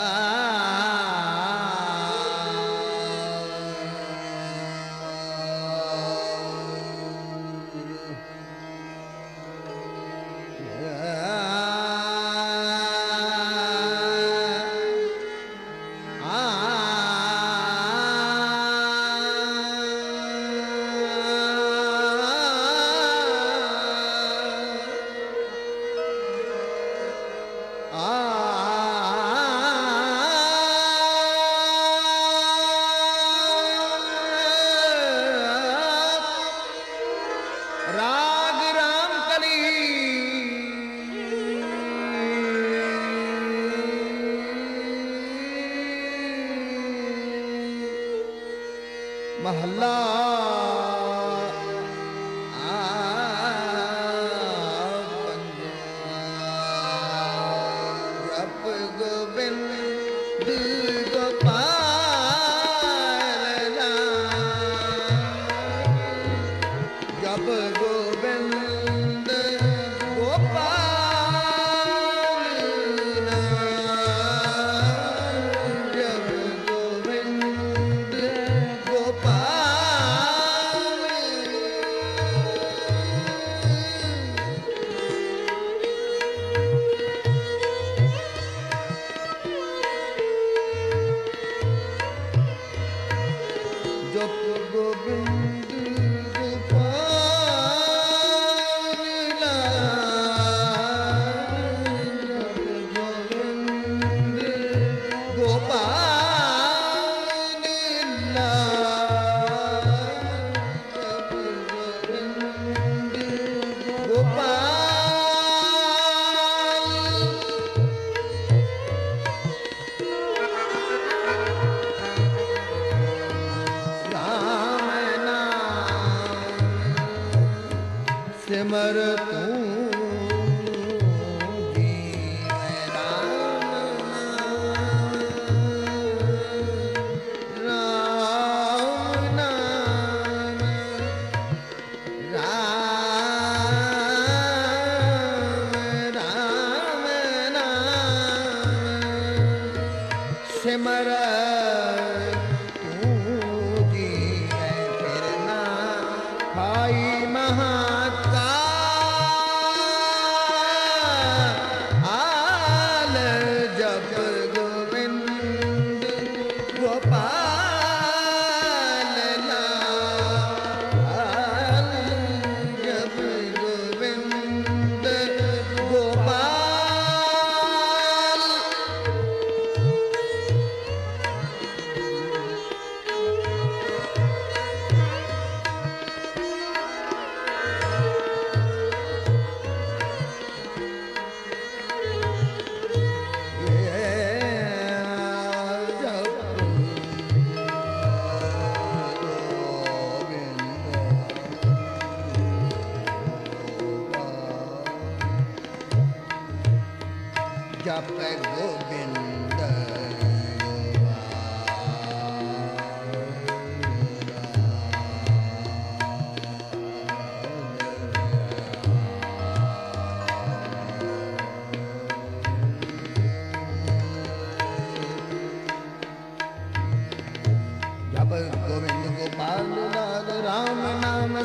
Ah.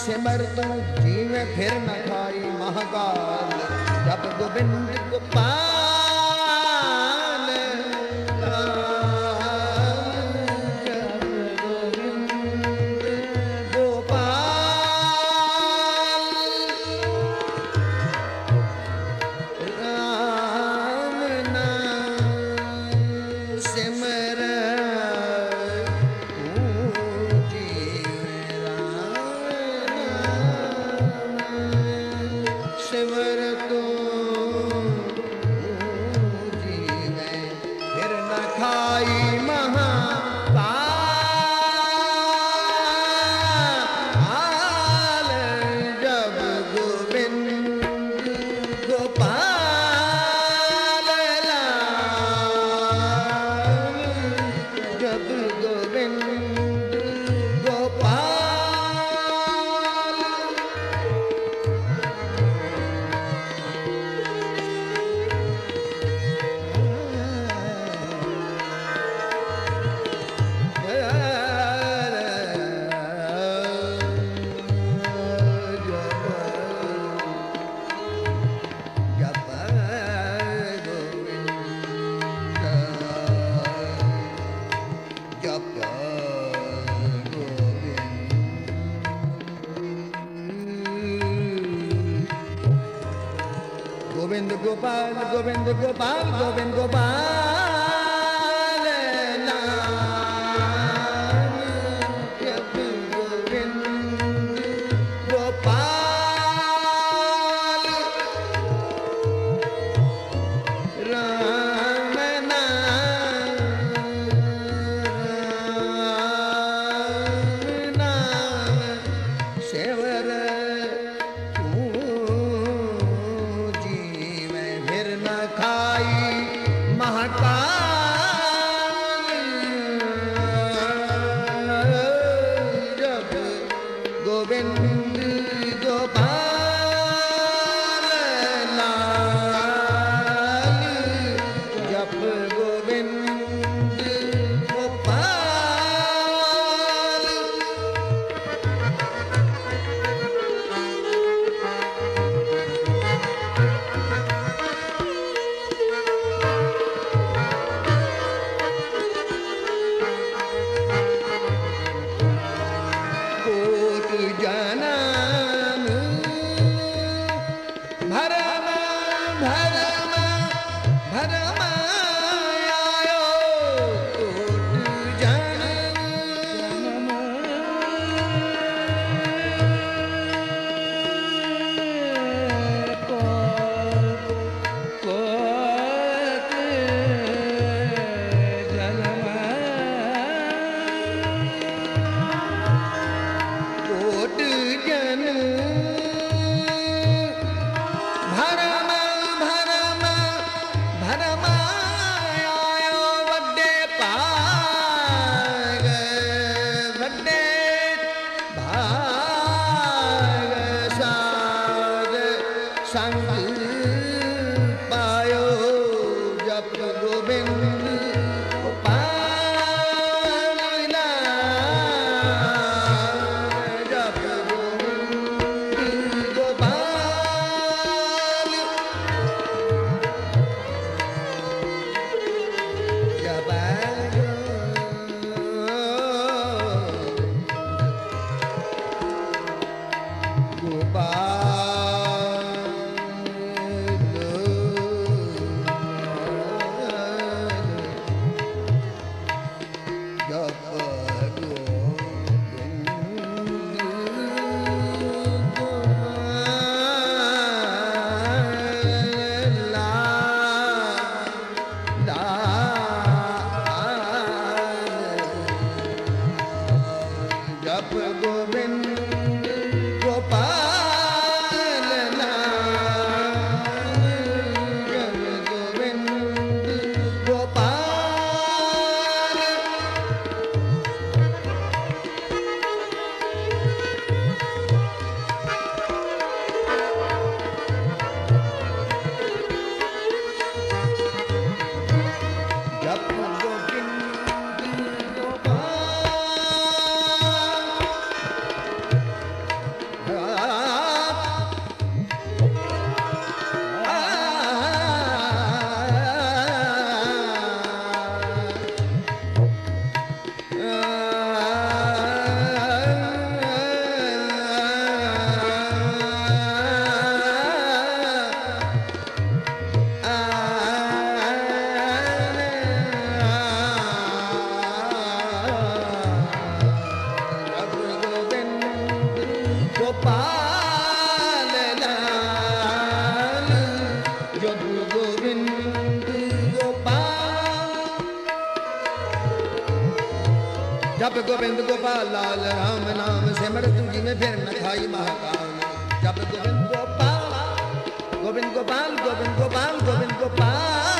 ਸਿਮਰ ਤੂੰ ਜੀਵੇ ਫਿਰ ਨਾ ਖਾਈ ਮਹਾਕਾਲ ਜਪ Gobind Gopal Gopal, Govind Gopal, Govind Gopal. been ਜਪ ਗੋਬਿੰਦ ਗੋਪਾਲ ਲਾਲ, ਰਾਮ ਨਾਮ ਸਿਮਰ, ਤੂੰ ਜਿਵੇਂ ਫਿਰ ਨ ਖਾਈ ਮਹਾਕਾਲ। ਜਪ ਗੋਬਿੰਦ ਗੋਪਾਲ ਗੋਬਿੰਦ ਗੋਪਾਲ ਗੋਬਿੰਦ ਗੋਪਾਲ ਗੋਬਿੰਦ ਗੋਪਾਲ।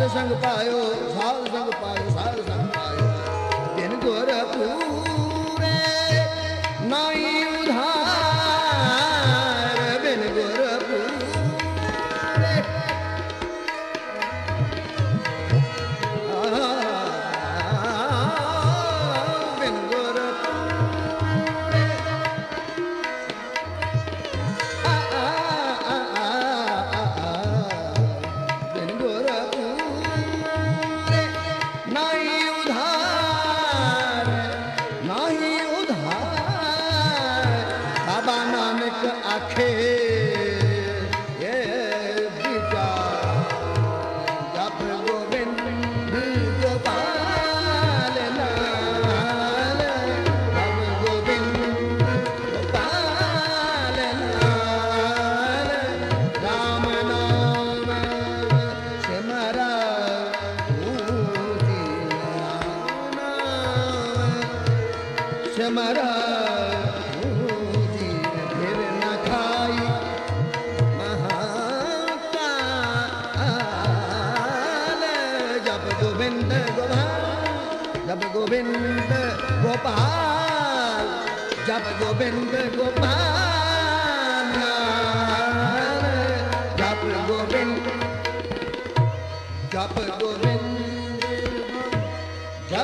ਸਾਧ ਸੰਗ ਪਾਇਓ ਸਾਧ ਸੰਗ ਪਾਇਓ ਸਾਧ ਸੰਗ ਪਾਇਓ। ਬਿਨ ਗੁਰ ਪੂ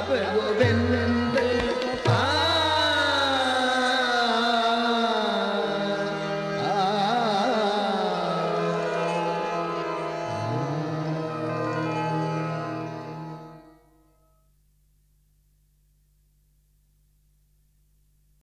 ਜਪ ਗੋਬਿੰਦ ਜਪ ਗੋਬਿੰਦ